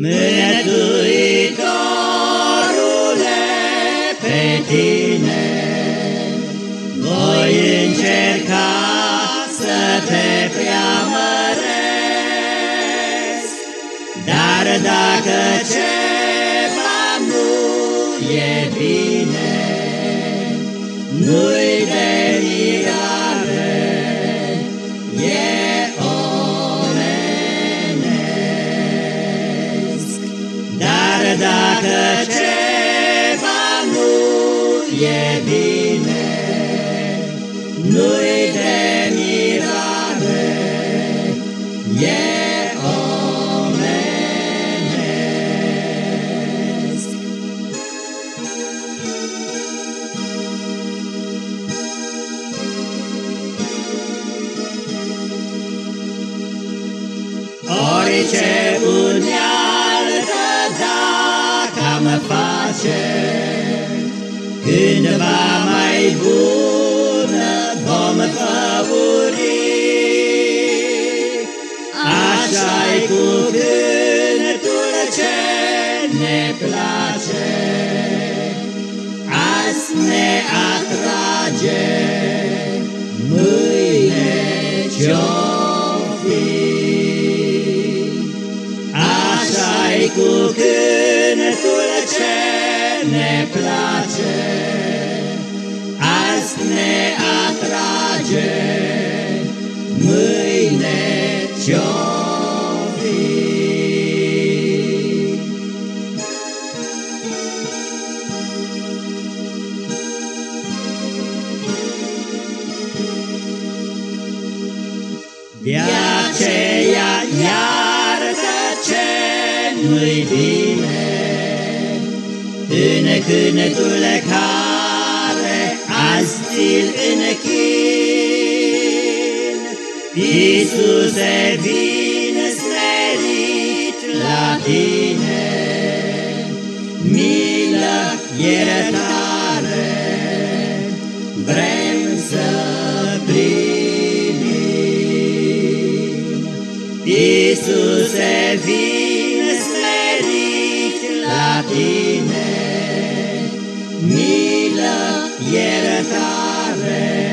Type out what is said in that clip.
Mânătuitorule, pe tine voi încerca să te preamăresc, dar dacă ceva nu e bine, nu-i dacă ceva nu e bine, nu-i de mirare, e omenesc. Orice unealtă dacă mă face, Cândva mai bună vom făuri. Așa-i cu cântul ce ne place, place, Azi ne atrage, mâine ce-o fi. De aceea iartă ce nu-i bine, în cânetul care azi ți-l închin, Iisuse vin smerit la tine, Milă, iertare, vrem să primim. Iisuse vin smerit la tine, Jerusalem.